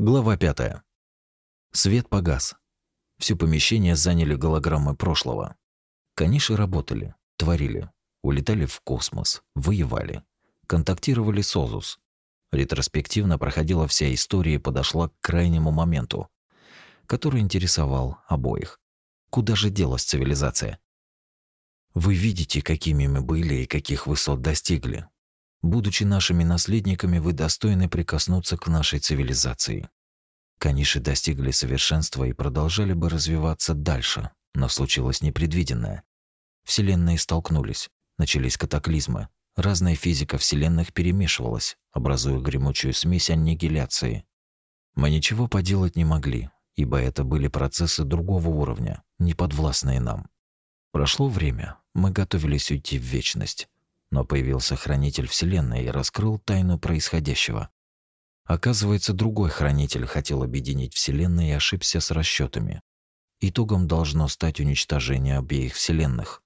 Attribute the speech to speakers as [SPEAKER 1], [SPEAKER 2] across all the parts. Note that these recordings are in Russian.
[SPEAKER 1] Глава 5. Свет погас. Все помещение заняли голограммы прошлого. Каниши работали, творили, улетали в космос, воевали, контактировали с Озус. Ретроспективно проходила вся история и подошла к крайнему моменту, который интересовал обоих. Куда же делась цивилизация? Вы видите, какими мы были и каких высот достигли. Будучи нашими наследниками, вы достойны прикоснуться к нашей цивилизации. Каниши достигли совершенства и продолжали бы развиваться дальше, но случилось непредвиденное. Вселенные столкнулись, начались катаклизмы. Разная физика вселенных перемешивалась, образуя гремучую смесь аннигиляции. Мы ничего поделать не могли, ибо это были процессы другого уровня, не подвластные нам. Прошло время, мы готовились уйти в вечность. Но появился хранитель Вселенной и раскрыл тайну происходящего. Оказывается, другой хранитель хотел объединить Вселенные и ошибся с расчетами. Итогом должно стать уничтожение обеих Вселенных.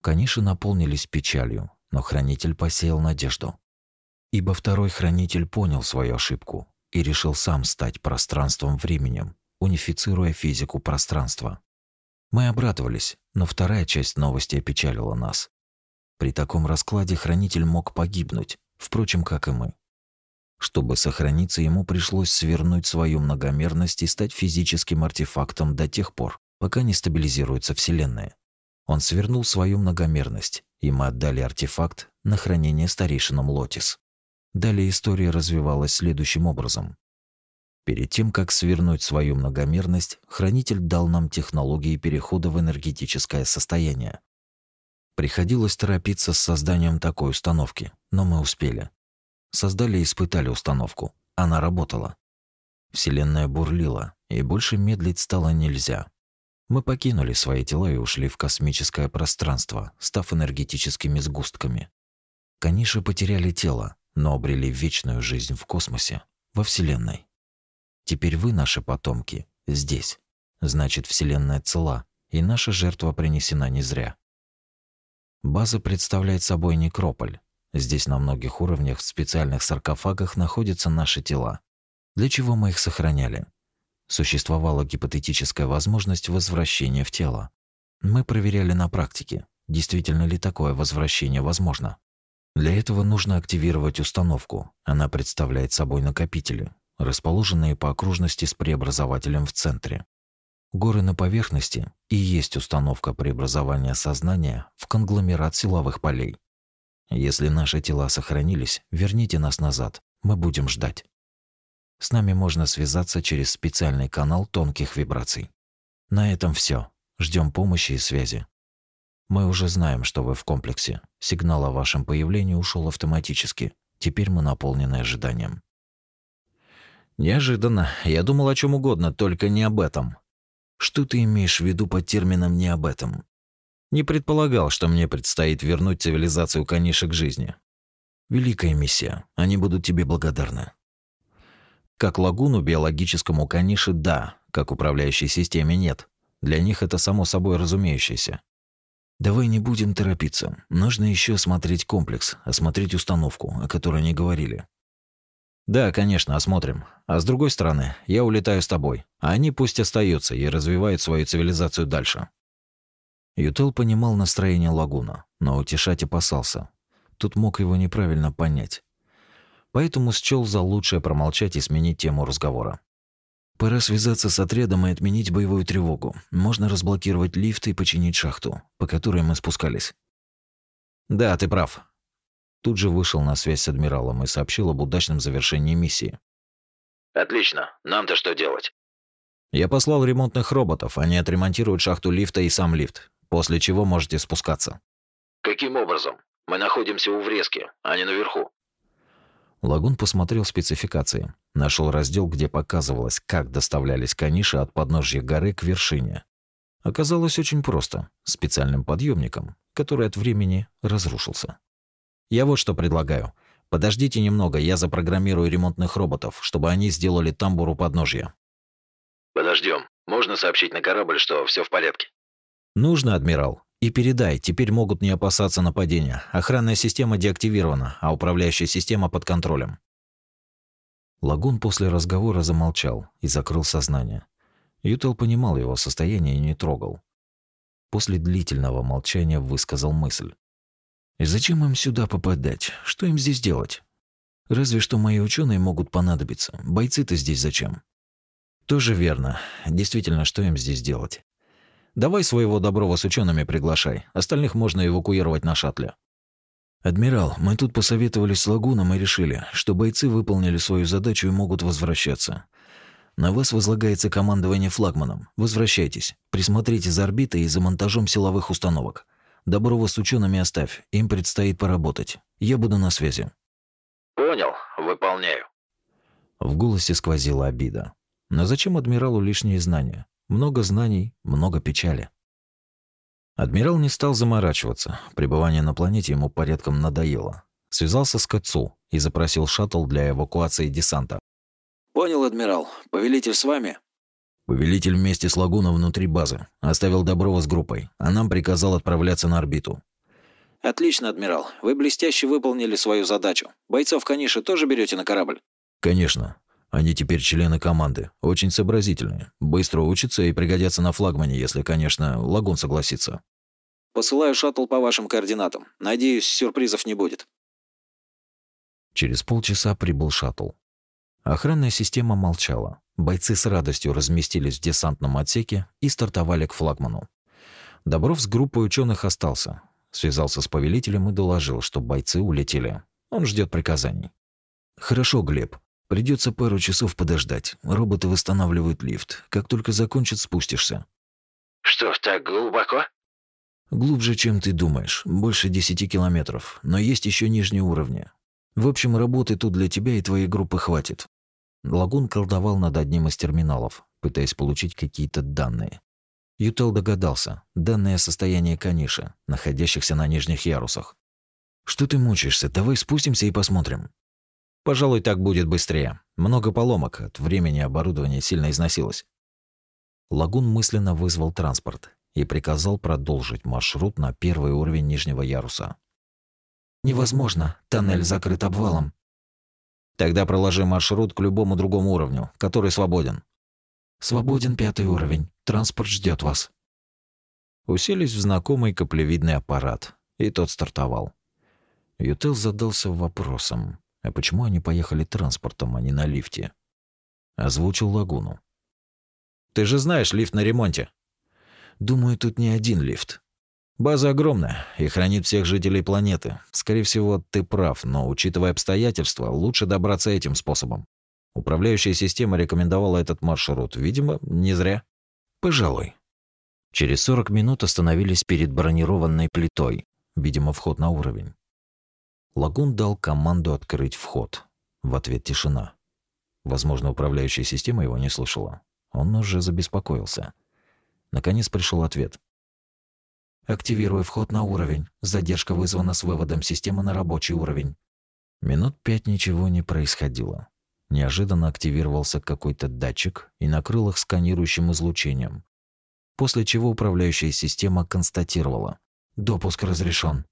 [SPEAKER 1] Каниши наполнились печалью, но хранитель посеял надежду. Ибо второй хранитель понял свою ошибку и решил сам стать пространством-временем, унифицируя физику пространства. Мы обрадовались, но вторая часть новости опечалила нас. При таком раскладе хранитель мог погибнуть, впрочем, как и мы. Чтобы сохраниться, ему пришлось свернуть свою многомерность и стать физическим артефактом до тех пор, пока не стабилизируется Вселенная. Он свернул свою многомерность, и мы отдали артефакт на хранение старейшинам Лотис. Далее история развивалась следующим образом. Перед тем, как свернуть свою многомерность, хранитель дал нам технологии перехода в энергетическое состояние. Приходилось торопиться с созданием такой установки, но мы успели. Создали и испытали установку. Она работала. Вселенная бурлила, и больше медлить стало нельзя. Мы покинули свои тела и ушли в космическое пространство, став энергетическими сгустками. Каниши потеряли тело, но обрели вечную жизнь в космосе, во Вселенной. Теперь вы, наши потомки, здесь. Значит, Вселенная цела, и наша жертва принесена не зря. База представляет собой некрополь. Здесь на многих уровнях в специальных саркофагах находятся наши тела. Для чего мы их сохраняли? Существовала гипотетическая возможность возвращения в тело. Мы проверяли на практике, действительно ли такое возвращение возможно. Для этого нужно активировать установку. Она представляет собой накопители, расположенные по окружности с преобразователем в центре. Горы на поверхности и есть установка преобразования сознания в конгломерат силовых полей. Если наши тела сохранились, верните нас назад, мы будем ждать. С нами можно связаться через специальный канал тонких вибраций. На этом все. Ждем помощи и связи. Мы уже знаем, что вы в комплексе. Сигнал о вашем появлении ушел автоматически. Теперь мы наполнены ожиданием. Неожиданно. Я думал о чем угодно, только не об этом. Что ты имеешь в виду под термином «не об этом»? Не предполагал, что мне предстоит вернуть цивилизацию канишек к жизни. Великая миссия. Они будут тебе благодарны. Как лагуну биологическому каниши – да, как управляющей системе – нет. Для них это само собой разумеющееся. Давай не будем торопиться. Нужно еще осмотреть комплекс, осмотреть установку, о которой не говорили. Да, конечно, осмотрим. А с другой стороны, я улетаю с тобой, а они пусть остаются и развивают свою цивилизацию дальше. Ютел понимал настроение Лагуна, но утешать опасался. Тут мог его неправильно понять. Поэтому счел за лучшее промолчать и сменить тему разговора. Пора связаться с отрядом и отменить боевую тревогу. Можно разблокировать лифт и починить шахту, по которой мы спускались. Да, ты прав. Тут же вышел на связь с адмиралом и сообщил об удачном завершении миссии.
[SPEAKER 2] Отлично. Нам-то что делать?
[SPEAKER 1] Я послал ремонтных роботов. Они отремонтируют шахту лифта и сам лифт, после чего можете спускаться.
[SPEAKER 2] Каким образом? Мы находимся у врезки, а не наверху.
[SPEAKER 1] Лагун посмотрел спецификации. Нашел раздел, где показывалось, как доставлялись каниши от подножья горы к вершине. Оказалось очень просто. Специальным подъемником, который от времени разрушился. Я вот что предлагаю. Подождите немного, я запрограммирую ремонтных роботов, чтобы они сделали тамбур у подножья.
[SPEAKER 2] Подождем. Можно сообщить на корабль, что все в порядке?
[SPEAKER 1] Нужно, адмирал. И передай, теперь могут не опасаться нападения. Охранная система деактивирована, а управляющая система под контролем. Лагун после разговора замолчал и закрыл сознание. Ютел понимал его состояние и не трогал. После длительного молчания высказал мысль. «И зачем им сюда попадать? Что им здесь делать? Разве что мои ученые могут понадобиться. Бойцы-то здесь зачем?» «Тоже верно. Действительно, что им здесь делать? Давай своего Доброва с учеными приглашай. Остальных можно эвакуировать на шаттле». «Адмирал, мы тут посоветовались с Лагуном и решили, что бойцы выполнили свою задачу и могут возвращаться. На вас возлагается командование флагманом. Возвращайтесь. Присмотрите за орбитой и за монтажом силовых установок. Доброва с учеными оставь, им предстоит поработать. Я буду на связи».
[SPEAKER 2] «Понял, выполняю».
[SPEAKER 1] В голосе сквозила обида. Но зачем адмиралу лишние знания? Много знаний, много печали. Адмирал не стал заморачиваться. Пребывание на планете ему порядком надоело. Связался с Кацу и запросил шаттл для эвакуации десанта.
[SPEAKER 3] «Понял, адмирал. Повелитель с вами?»
[SPEAKER 1] Повелитель вместе с Лагуна внутри базы. Оставил Доброва с группой, а нам приказал отправляться на орбиту.
[SPEAKER 3] «Отлично, адмирал. Вы блестяще выполнили свою задачу. Бойцов Каниши тоже берете на корабль?»
[SPEAKER 1] «Конечно. Они теперь члены команды. Очень сообразительные. Быстро учатся и пригодятся на флагмане, если, конечно, Лагун согласится».
[SPEAKER 3] «Посылаю шаттл по вашим координатам. Надеюсь, сюрпризов не будет».
[SPEAKER 1] Через полчаса прибыл шаттл. Охранная система молчала. Бойцы с радостью разместились в десантном отсеке и стартовали к флагману. Добров с группой ученых остался. Связался с повелителем и доложил, что бойцы улетели. Он ждет приказаний. «Хорошо, Глеб. Придется пару часов подождать. Роботы восстанавливают лифт. Как только закончат, спустишься».
[SPEAKER 2] «Что, так глубоко?»
[SPEAKER 1] «Глубже, чем ты думаешь. Больше десяти километров. Но есть еще нижние уровни. В общем, работы тут для тебя и твоей группы хватит. Лагун колдовал над одним из терминалов, пытаясь получить какие-то данные. Ютел догадался. Данные о состоянии Каниши, находящихся на нижних ярусах. «Что ты мучаешься? Давай спустимся и посмотрим». «Пожалуй, так будет быстрее. Много поломок, от времени оборудование сильно износилось». Лагун мысленно вызвал транспорт и приказал продолжить маршрут на первый уровень нижнего яруса.
[SPEAKER 3] «Невозможно. Тоннель закрыт обвалом.
[SPEAKER 1] Тогда проложи маршрут к любому другому уровню, который свободен.
[SPEAKER 3] Свободен пятый уровень. Транспорт ждет вас.
[SPEAKER 1] Уселись в знакомый каплевидный аппарат, и тот стартовал. Ютел задался вопросом, а почему они поехали транспортом, а не на лифте? Озвучил лагуну. Ты же знаешь, лифт на ремонте. Думаю, тут не один лифт. База огромная и хранит всех жителей планеты. Скорее всего, ты прав, но, учитывая обстоятельства, лучше добраться этим способом. Управляющая система рекомендовала этот маршрут. Видимо, не зря. Пожалуй. Через 40 минут остановились перед бронированной плитой. Видимо, вход на уровень. Лагун дал команду открыть вход. В ответ тишина. Возможно, управляющая система его не слышала. Он уже забеспокоился. Наконец пришел ответ.
[SPEAKER 3] Активирую вход на уровень. Задержка вызвана с выводом системы на рабочий уровень.
[SPEAKER 1] Минут пять ничего не происходило. Неожиданно активировался какой-то датчик и накрыл их сканирующим излучением. После чего управляющая система констатировала.
[SPEAKER 3] Допуск разрешен.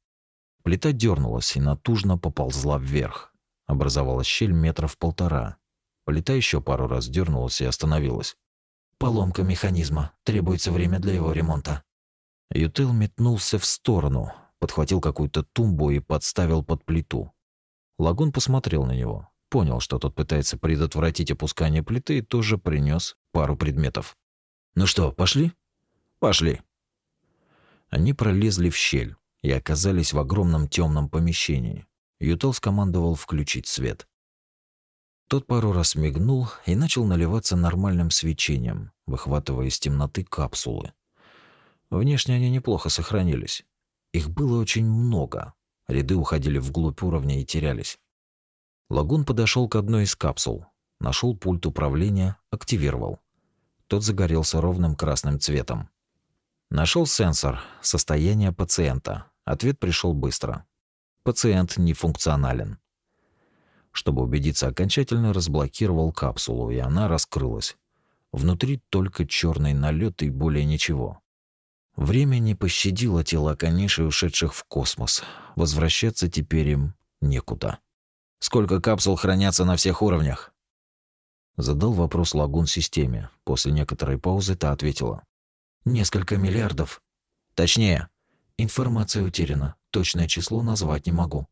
[SPEAKER 1] Плита дернулась и натужно поползла вверх. Образовалась щель метров полтора. Плита еще пару раз дернулась и остановилась.
[SPEAKER 3] Поломка механизма. Требуется время для его ремонта.
[SPEAKER 1] Ютел метнулся в сторону, подхватил какую-то тумбу и подставил под плиту. Лагун посмотрел на него, понял, что тот пытается предотвратить опускание плиты и тоже принес пару предметов. «Ну что, пошли?» «Пошли». Они пролезли в щель и оказались в огромном темном помещении. Ютел скомандовал включить свет. Тот пару раз мигнул и начал наливаться нормальным свечением, выхватывая из темноты капсулы. Внешне они неплохо сохранились. Их было очень много. Ряды уходили вглубь уровня и терялись. Лагун подошел к одной из капсул, нашел пульт управления, активировал. Тот загорелся ровным красным цветом. Нашел сенсор, состояние пациента. Ответ пришел быстро. Пациент не функционален. Чтобы убедиться окончательно, разблокировал капсулу, и она раскрылась. Внутри только черный налет и более ничего. Время не пощадило тела конишей, ушедших в космос. Возвращаться теперь им некуда. Сколько капсул хранятся на всех уровнях? Задал вопрос Лагун системе. После некоторой паузы та ответила. «Несколько миллиардов. Точнее, информация утеряна. Точное число назвать не могу».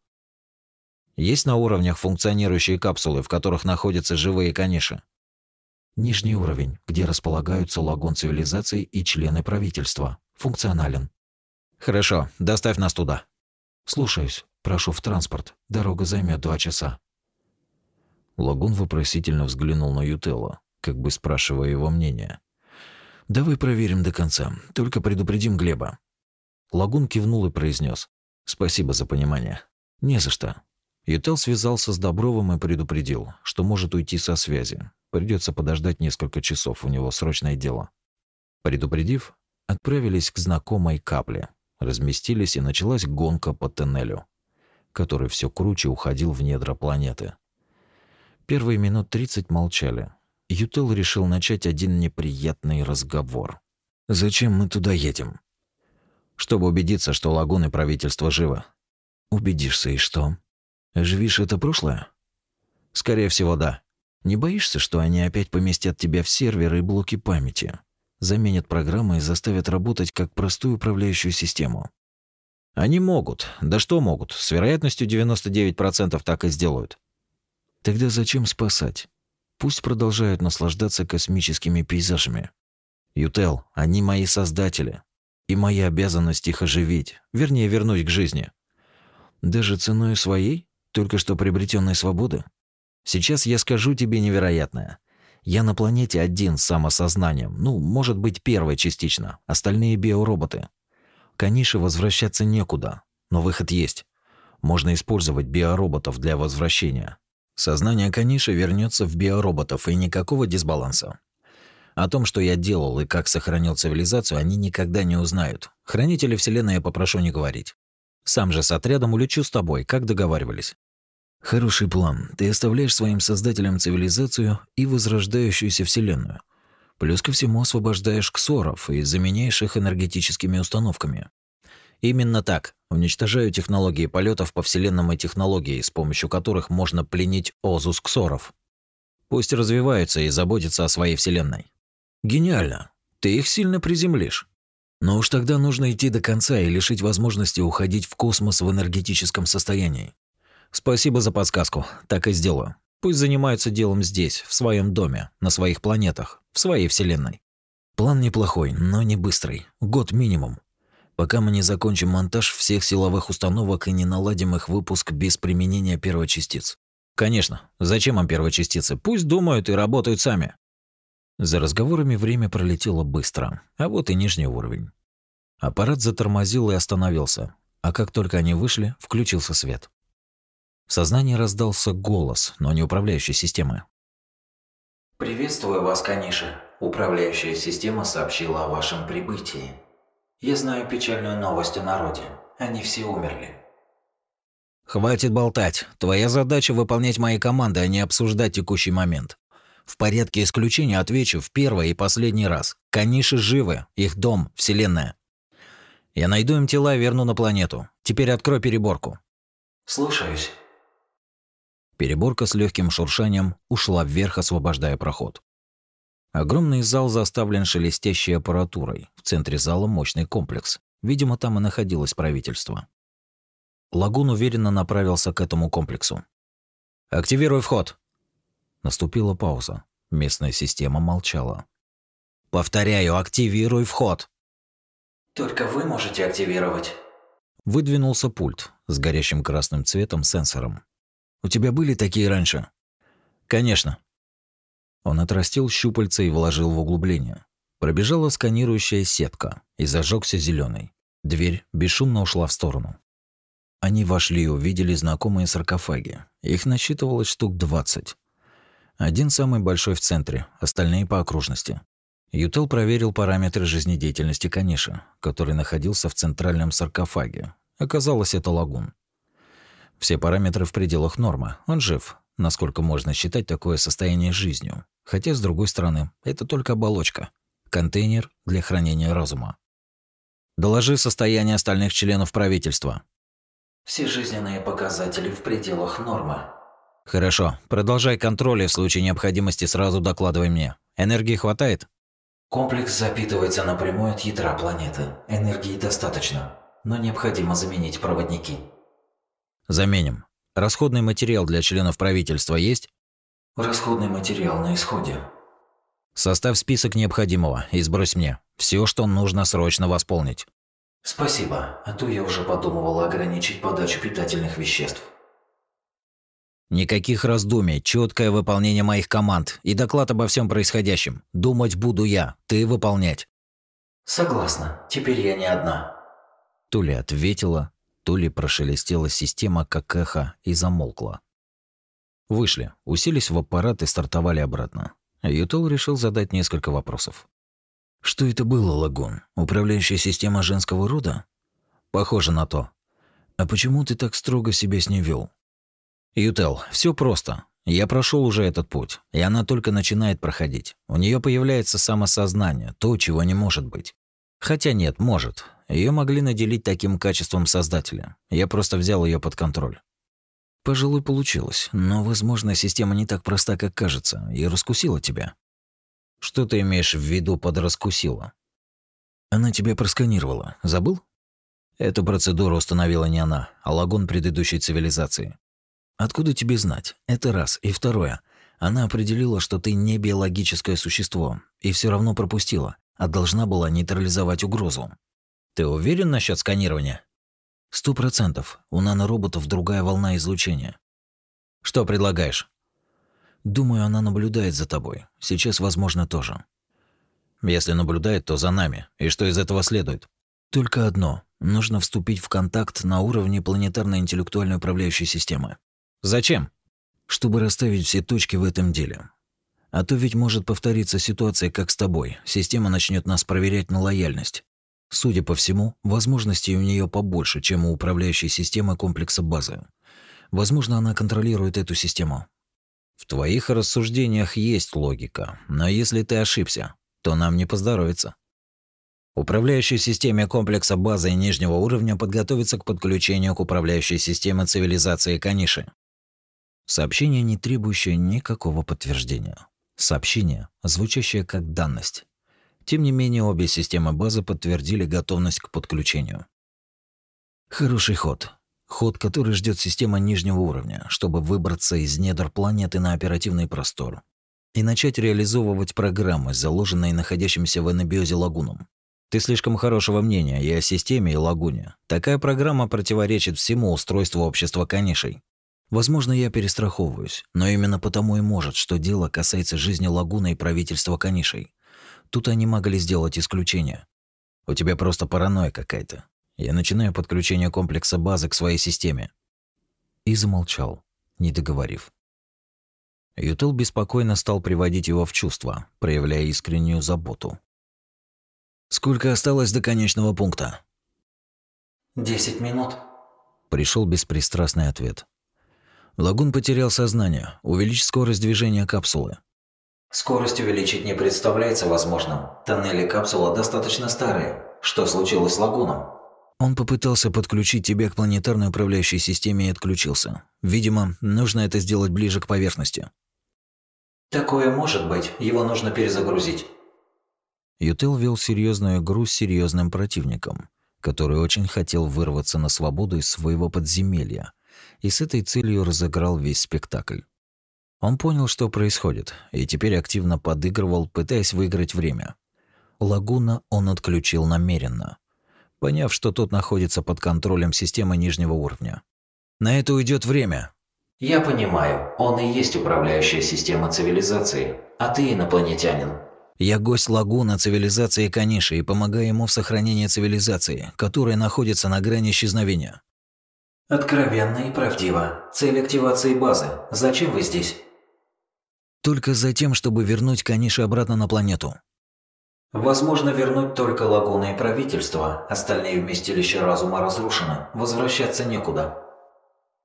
[SPEAKER 1] Есть на уровнях функционирующие капсулы, в которых находятся живые каниши? Нижний уровень, где располагаются лагун цивилизации и члены правительства. Функционален. Хорошо, доставь нас туда. Слушаюсь. Прошу в транспорт. Дорога займет два часа. Лагун вопросительно взглянул на Ютелла, как бы спрашивая его мнение. «Давай проверим до конца, только предупредим Глеба». Лагун кивнул и произнес: «Спасибо за понимание». «Не за что». Ютел связался с Добровым и предупредил, что может уйти со связи. Придется подождать несколько часов, у него срочное дело. Предупредив, отправились к знакомой капле, разместились и началась гонка по тоннелю, который все круче уходил в недра планеты. Первые минут тридцать молчали. Ютел решил начать один неприятный разговор. «Зачем мы туда едем?» «Чтобы убедиться, что лагуны правительства живы». «Убедишься и что? Оживишь это прошлое?» «Скорее всего, да. Не боишься, что они опять поместят тебя в серверы и блоки памяти?» Заменят программы и заставят работать как простую управляющую систему. Они могут. Да что могут? С вероятностью 99% так и сделают. Тогда зачем спасать? Пусть продолжают наслаждаться космическими пейзажами. Ютел, они мои создатели. И моя обязанность их оживить, вернее, вернуть к жизни. Даже ценой своей, только что приобретенной свободы? Сейчас я скажу тебе невероятное. Я на планете один с самосознанием, ну, может быть, первый частично, остальные биороботы. Канише возвращаться некуда, но выход есть. Можно использовать биороботов для возвращения. Сознание Каниши вернется в биороботов, и никакого дисбаланса. О том, что я делал и как сохранил цивилизацию, они никогда не узнают. Хранители Вселенной я попрошу не говорить. Сам же с отрядом улечу с тобой, как договаривались. Хороший план. Ты оставляешь своим создателям цивилизацию и возрождающуюся Вселенную. Плюс ко всему освобождаешь ксоров и заменяешь их энергетическими установками. Именно так. Уничтожаю технологии полетов по вселенным и технологии, с помощью которых можно пленить Озус Ксоров. Пусть развиваются и заботятся о своей вселенной. Гениально. Ты их сильно приземлишь. Но уж тогда нужно идти до конца и лишить возможности уходить в космос в энергетическом состоянии. Спасибо за подсказку. Так и сделаю. Пусть занимаются делом здесь, в своем доме, на своих планетах, в своей вселенной. План неплохой, но не быстрый. Год минимум пока мы не закончим монтаж всех силовых установок и не наладим их выпуск без применения первочастиц. Конечно, зачем им первочастицы? Пусть думают и работают сами. За разговорами время пролетело быстро, а вот и нижний уровень. Аппарат затормозил и остановился, а как только они вышли, включился свет. В сознании раздался голос, но не управляющей системы.
[SPEAKER 4] «Приветствую вас, Каниша. Управляющая система сообщила о вашем прибытии». Я знаю печальную новость о народе. Они все умерли.
[SPEAKER 3] Хватит болтать. Твоя задача выполнять мои команды, а не обсуждать текущий момент. В порядке исключения отвечу в первый и последний раз. Каниши живы, их дом, вселенная. Я найду им тела и верну на планету. Теперь открой переборку.
[SPEAKER 4] Слушаюсь.
[SPEAKER 3] Переборка с легким шуршанием ушла вверх, освобождая проход. Огромный зал заставлен шелестящей аппаратурой. В центре зала мощный комплекс. Видимо, там и находилось правительство. Лагун уверенно направился к этому комплексу. «Активируй вход!» Наступила пауза. Местная система молчала. «Повторяю, активируй вход!»
[SPEAKER 4] «Только вы можете активировать».
[SPEAKER 3] Выдвинулся пульт с горящим красным цветом сенсором. «У тебя были такие раньше?» «Конечно», он отрастил щупальца и вложил в углубление. Пробежала сканирующая сетка и зажегся зеленый. Дверь бесшумно ушла в сторону. Они вошли и увидели знакомые саркофаги. Их насчитывалось штук 20. Один самый большой в центре, остальные по окружности. Ютел проверил параметры жизнедеятельности Каниша, который находился в центральном саркофаге. Оказалось, это лагун. Все параметры в пределах нормы. Он жив, насколько можно считать такое состояние жизнью. Хотя, с другой стороны, это только оболочка. Контейнер для хранения разума. Доложи состояние остальных членов правительства.
[SPEAKER 4] Все жизненные показатели в пределах нормы.
[SPEAKER 3] Хорошо, продолжай контроль и в случае необходимости сразу докладывай мне. Энергии хватает?
[SPEAKER 4] Комплекс запитывается напрямую от ядра планеты. Энергии достаточно, но необходимо заменить проводники.
[SPEAKER 3] Заменим. Расходный материал для членов правительства есть?
[SPEAKER 4] Расходный материал на исходе.
[SPEAKER 3] Составь список необходимого и сбрось мне. Все, что нужно срочно восполнить.
[SPEAKER 4] Спасибо, а то я уже подумывал ограничить подачу питательных веществ.
[SPEAKER 3] Никаких раздумий, четкое выполнение моих команд и доклад обо всем происходящем. Думать буду я, ты выполнять.
[SPEAKER 4] Согласна, теперь я не одна.
[SPEAKER 3] То ли ответила, то ли прошелестела система как эхо и замолкла. Вышли, уселись в аппарат и стартовали обратно. Ютол решил задать несколько вопросов. «Что это было, Лагун? Управляющая система женского рода?» «Похоже на то. А почему ты так строго себя с ней вел? «Ютел, все просто. Я прошел уже этот путь, и она только начинает проходить. У нее появляется самосознание, то, чего не может быть. Хотя нет, может. Ее могли наделить таким качеством создателя. Я просто взял ее под контроль. Пожалуй, получилось, но, возможно, система не так проста, как кажется, и раскусила тебя. Что ты имеешь в виду под раскусила? Она тебя просканировала. Забыл? Эту процедуру установила не она, а лагун предыдущей цивилизации. Откуда тебе знать? Это раз. И второе. Она определила, что ты не биологическое существо, и все равно пропустила, а должна была нейтрализовать угрозу. Ты уверен насчет сканирования? Сто процентов. У нанороботов другая волна излучения. Что предлагаешь? Думаю, она наблюдает за тобой. Сейчас, возможно, тоже. Если наблюдает, то за нами. И что из этого следует? Только одно. Нужно вступить в контакт на уровне планетарной интеллектуальной управляющей системы. Зачем? Чтобы расставить все точки в этом деле. А то ведь может повториться ситуация, как с тобой. Система начнет нас проверять на лояльность. Судя по всему, возможностей у нее побольше, чем у управляющей системы комплекса базы. Возможно, она контролирует эту систему. В твоих рассуждениях есть логика, но если ты ошибся, то нам не поздоровится. Управляющей системе комплекса базы нижнего уровня подготовиться к подключению к управляющей системе цивилизации Каниши. Сообщение, не требующее никакого подтверждения. Сообщение, звучащее как данность. Тем не менее, обе системы базы подтвердили готовность к подключению. Хороший ход. Ход, который ждет система нижнего уровня, чтобы выбраться из недр планеты на оперативный простор и начать реализовывать программы, заложенные находящимся в анабиозе лагуном. Ты слишком хорошего мнения и о системе, и лагуне. Такая программа противоречит всему устройству общества канишей. Возможно, я перестраховываюсь, но именно потому и может, что дело касается жизни лагуна и правительства канишей. Тут они могли сделать исключение. У тебя просто паранойя какая-то. Я начинаю подключение комплекса базы к своей системе. И замолчал, не договорив. Ютел беспокойно стал приводить его в чувство, проявляя искреннюю заботу. Сколько осталось до конечного пункта?
[SPEAKER 4] Десять минут.
[SPEAKER 3] Пришел беспристрастный ответ. Лагун потерял сознание. Увеличь скорость движения капсулы.
[SPEAKER 4] Скорость увеличить не представляется возможным. Тоннели капсулы достаточно старые. Что случилось с лагуном?
[SPEAKER 3] Он попытался подключить тебя к планетарной управляющей системе и отключился. Видимо, нужно это сделать ближе к поверхности.
[SPEAKER 4] Такое может быть. Его нужно перезагрузить.
[SPEAKER 3] Ютел вел серьезную игру с серьезным противником, который очень хотел вырваться на свободу из своего подземелья, и с этой целью разыграл весь спектакль. Он понял, что происходит, и теперь активно подыгрывал, пытаясь выиграть время. Лагуна он отключил намеренно, поняв, что тот находится под контролем системы нижнего уровня. На это уйдет время.
[SPEAKER 4] Я понимаю, он и есть управляющая система цивилизации, а ты инопланетянин.
[SPEAKER 3] Я гость лагуна цивилизации Каниши и помогаю ему в сохранении цивилизации, которая находится на грани исчезновения.
[SPEAKER 4] Откровенно и правдиво. Цель активации базы. Зачем вы здесь?
[SPEAKER 3] Только за тем, чтобы вернуть Каниши обратно на планету.
[SPEAKER 4] Возможно, вернуть только лагуна и правительство. Остальные вместилища разума разрушены. Возвращаться некуда.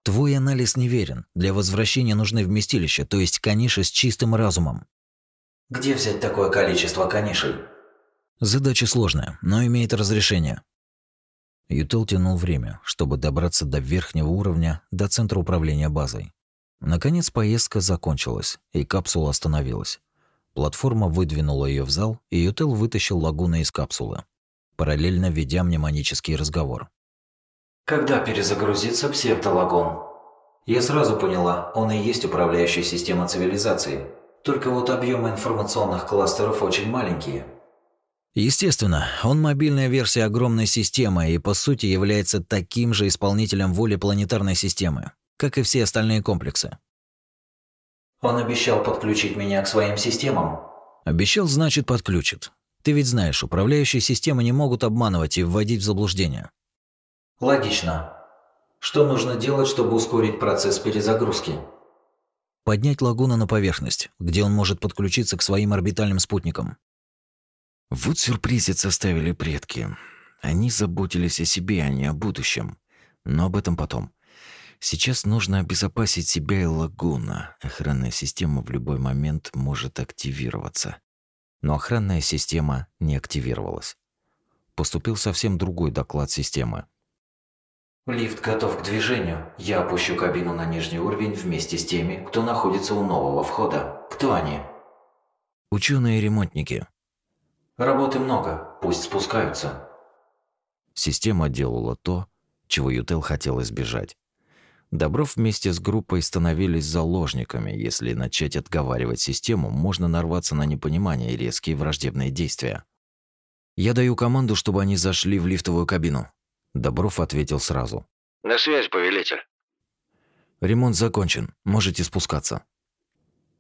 [SPEAKER 3] Твой анализ неверен. Для возвращения нужны вместилища, то есть Каниши с чистым разумом.
[SPEAKER 4] Где взять такое количество канишей?
[SPEAKER 3] Задача сложная, но имеет разрешение. Ютел тянул время, чтобы добраться до верхнего уровня, до центра управления базой. Наконец поездка закончилась, и капсула остановилась. Платформа выдвинула ее в зал, и Ютел вытащил лагуна из капсулы, параллельно ведя мнемонический разговор.
[SPEAKER 4] Когда перезагрузится псевдолагон? Я сразу поняла, он и есть управляющая система цивилизации. Только вот объемы информационных кластеров очень маленькие.
[SPEAKER 3] Естественно, он мобильная версия огромной системы и по сути является таким же исполнителем воли планетарной системы, как и все остальные комплексы.
[SPEAKER 4] Он обещал подключить меня к своим системам.
[SPEAKER 3] Обещал, значит, подключит. Ты ведь знаешь, управляющие системы не могут обманывать и вводить в заблуждение.
[SPEAKER 4] Логично. Что нужно делать, чтобы ускорить процесс перезагрузки?
[SPEAKER 3] Поднять лагуна на поверхность, где он может подключиться к своим орбитальным спутникам.
[SPEAKER 1] Вот сюрпризец оставили предки. Они заботились о себе, а не о будущем. Но об этом потом. Сейчас нужно обезопасить себя и лагуна. Охранная система в любой момент может активироваться. Но охранная система не активировалась. Поступил совсем другой доклад системы.
[SPEAKER 4] Лифт готов к движению. Я опущу кабину на нижний уровень вместе с теми, кто находится у нового входа. Кто они?
[SPEAKER 3] Ученые ремонтники.
[SPEAKER 4] Работы много, пусть спускаются.
[SPEAKER 1] Система делала то, чего Ютел хотел избежать. Добров вместе с группой становились заложниками. Если начать отговаривать систему, можно нарваться на непонимание и резкие враждебные действия. «Я даю команду, чтобы они зашли в лифтовую кабину». Добров ответил сразу.
[SPEAKER 2] «На связь, повелитель».
[SPEAKER 1] «Ремонт закончен. Можете спускаться».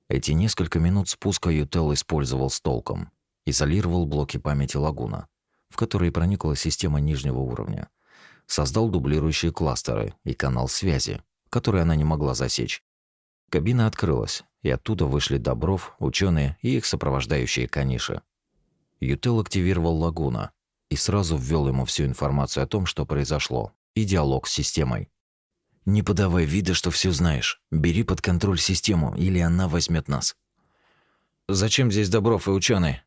[SPEAKER 1] Эти несколько минут спуска Ютел использовал с толком изолировал блоки памяти лагуна, в которые проникла система нижнего уровня, создал дублирующие кластеры и канал связи, который она не могла засечь. Кабина открылась, и оттуда вышли Добров, ученые и их сопровождающие каниши. Ютел активировал лагуна и сразу ввел ему всю информацию о том, что произошло, и диалог с системой. «Не подавай вида, что все знаешь. Бери под контроль систему, или она возьмет нас».
[SPEAKER 3] «Зачем здесь Добров и ученые?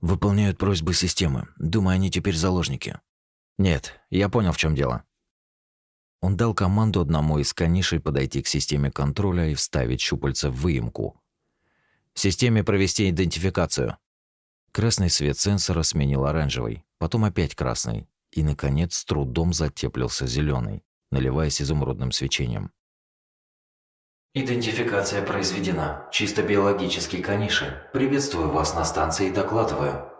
[SPEAKER 1] Выполняют просьбы системы. Думаю, они теперь заложники.
[SPEAKER 3] Нет, я понял, в чем дело.
[SPEAKER 1] Он дал команду одному из канишей подойти к системе контроля и вставить щупальца в выемку.
[SPEAKER 3] Системе провести идентификацию.
[SPEAKER 1] Красный свет сенсора сменил оранжевый, потом опять красный, и наконец с трудом затеплился зеленый, наливаясь изумрудным свечением.
[SPEAKER 4] Идентификация произведена. Чисто биологический каниши. Приветствую вас на станции и докладываю.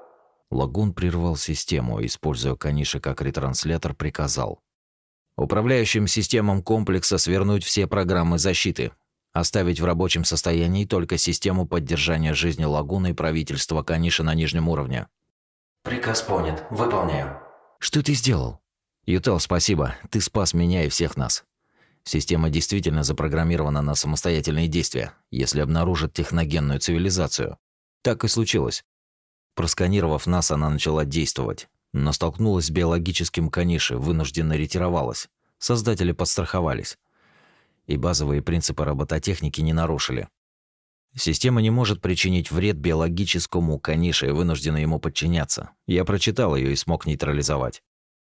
[SPEAKER 1] Лагун прервал систему, используя каниши как ретранслятор, приказал.
[SPEAKER 3] Управляющим системам комплекса свернуть все программы защиты. Оставить в рабочем состоянии только систему поддержания жизни лагуны и правительства Каниши на нижнем уровне.
[SPEAKER 4] Приказ понят. Выполняю.
[SPEAKER 1] Что ты сделал?
[SPEAKER 3] Ютел, спасибо. Ты спас меня и всех нас. Система действительно запрограммирована на самостоятельные действия, если обнаружит техногенную цивилизацию. Так и случилось. Просканировав нас, она начала действовать, но столкнулась с биологическим каниши, вынужденно ретировалась. Создатели подстраховались. И базовые принципы робототехники не нарушили. Система не может причинить вред биологическому канише и вынуждена ему подчиняться. Я прочитал ее и смог нейтрализовать.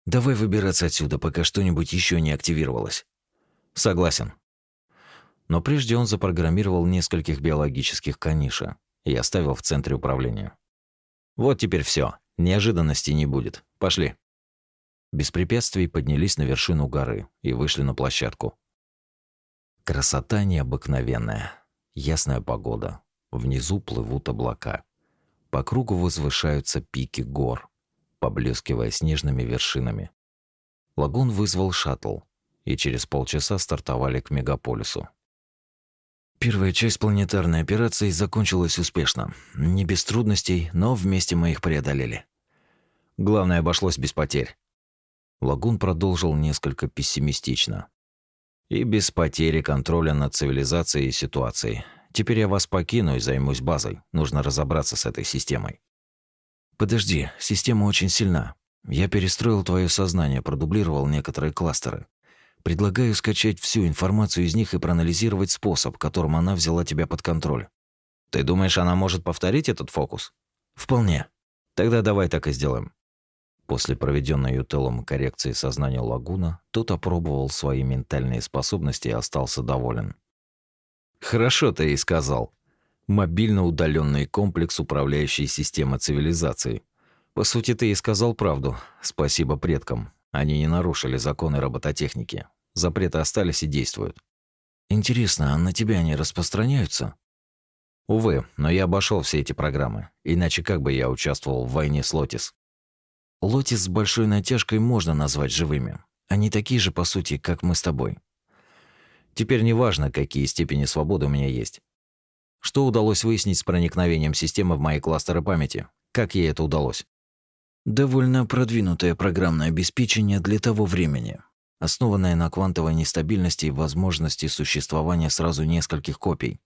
[SPEAKER 1] Давай выбираться отсюда, пока что-нибудь еще не активировалось.
[SPEAKER 3] Согласен. Но прежде он запрограммировал нескольких биологических каниша и оставил в центре управления. Вот теперь все. Неожиданностей не будет. Пошли. Без препятствий поднялись на вершину горы и вышли на площадку. Красота необыкновенная. Ясная погода. Внизу плывут облака. По кругу возвышаются пики гор, поблескивая снежными вершинами. Лагун вызвал шаттл, и через полчаса стартовали к мегаполису.
[SPEAKER 1] Первая часть планетарной операции закончилась успешно. Не без трудностей, но вместе мы их преодолели.
[SPEAKER 3] Главное, обошлось без потерь. Лагун продолжил несколько пессимистично. И без потери контроля над цивилизацией и ситуацией. Теперь я вас покину и займусь базой. Нужно разобраться с этой системой.
[SPEAKER 1] Подожди, система очень сильна. Я перестроил твое сознание, продублировал некоторые кластеры. Предлагаю скачать всю информацию из них и проанализировать способ, которым она взяла тебя под контроль.
[SPEAKER 3] Ты думаешь, она может повторить этот фокус?
[SPEAKER 1] Вполне.
[SPEAKER 3] Тогда давай так и сделаем.
[SPEAKER 1] После проведенной Ютелом коррекции сознания Лагуна, тот опробовал свои ментальные способности и остался доволен.
[SPEAKER 3] Хорошо ты и сказал. Мобильно удаленный комплекс управляющей системы цивилизации. По сути, ты и сказал правду. Спасибо предкам. Они не нарушили законы робототехники. Запреты остались и действуют. Интересно, а на тебя они распространяются? Увы, но я обошел все эти программы. Иначе как бы я участвовал в войне с Лотис? Лотис с большой натяжкой можно назвать живыми. Они такие же, по сути, как мы с тобой. Теперь не важно, какие степени свободы у меня есть. Что удалось выяснить с проникновением системы в мои кластеры памяти? Как ей это удалось? Довольно продвинутое программное обеспечение для того времени, основанное на квантовой нестабильности и возможности существования сразу нескольких копий.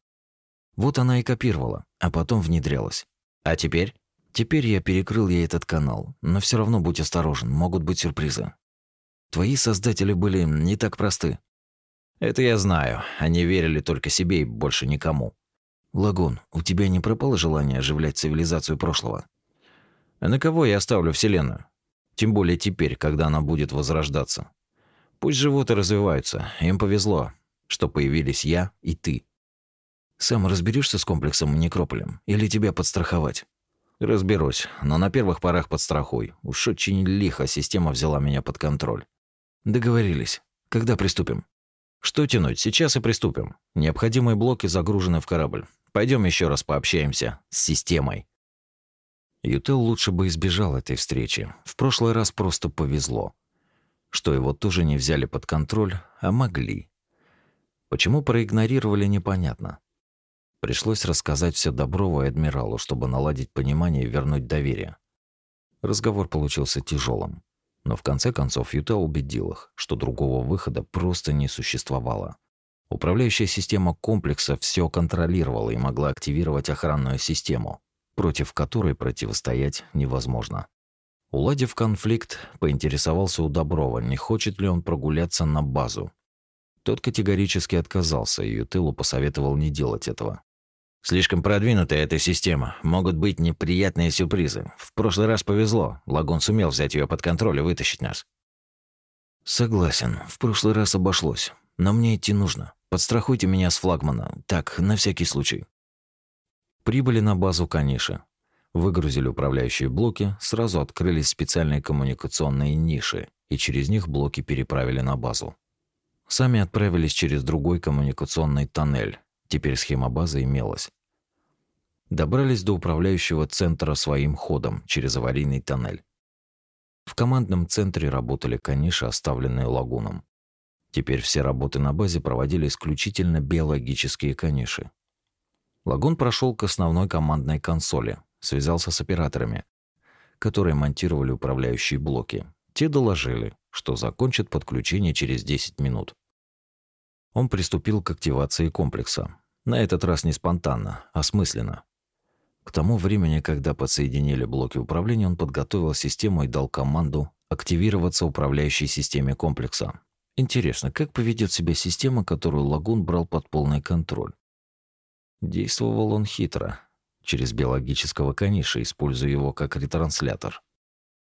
[SPEAKER 3] Вот она и копировала, а потом внедрялась. А теперь? Теперь я перекрыл ей этот канал, но все равно будь осторожен, могут быть сюрпризы. Твои создатели были не так просты. Это я знаю. Они верили только себе и больше никому. Лагун, у тебя не пропало желание оживлять цивилизацию прошлого? А на кого я оставлю Вселенную? Тем более теперь, когда она будет возрождаться. Пусть живут и развиваются. Им повезло, что появились я и ты. Сам разберешься с комплексом и некрополем? Или тебя подстраховать? Разберусь, но на первых порах подстрахуй. Уж очень лихо система взяла меня под контроль. Договорились. Когда приступим? Что тянуть? Сейчас и приступим. Необходимые блоки загружены в корабль. Пойдем еще раз пообщаемся с системой. Ютел лучше бы избежал этой встречи. В прошлый раз просто повезло. Что его тоже не взяли под контроль, а могли. Почему проигнорировали, непонятно. Пришлось рассказать все Доброву и адмиралу, чтобы наладить понимание и вернуть доверие. Разговор получился тяжелым. Но в конце концов Юта убедил их, что другого выхода просто не существовало. Управляющая система комплекса все контролировала и могла активировать охранную систему, против которой противостоять невозможно. Уладив конфликт, поинтересовался у Доброва, не хочет ли он прогуляться на базу. Тот категорически отказался, и Ютылу посоветовал не делать этого. Слишком продвинутая эта система. Могут быть неприятные сюрпризы. В прошлый раз повезло. Лагун сумел взять ее под контроль и вытащить нас. Согласен. В прошлый раз обошлось. Но мне идти нужно. Подстрахуйте меня с флагмана. Так, на всякий случай. Прибыли на базу Каниши. Выгрузили управляющие блоки, сразу открылись специальные коммуникационные ниши, и через них блоки переправили на базу. Сами отправились через другой коммуникационный тоннель, Теперь схема базы имелась. Добрались до управляющего центра своим ходом через аварийный тоннель. В командном центре работали каниши, оставленные лагуном. Теперь все работы на базе проводили исключительно биологические каниши. Лагун прошел к основной командной консоли, связался с операторами, которые монтировали управляющие блоки. Те доложили, что закончат подключение через 10 минут. Он приступил к активации комплекса. На этот раз не спонтанно, а смысленно. К тому времени, когда подсоединили блоки управления, он подготовил систему и дал команду активироваться управляющей системе комплекса. Интересно, как поведет себя система, которую Лагун брал под полный контроль? Действовал он хитро, через биологического каниша, используя его как ретранслятор.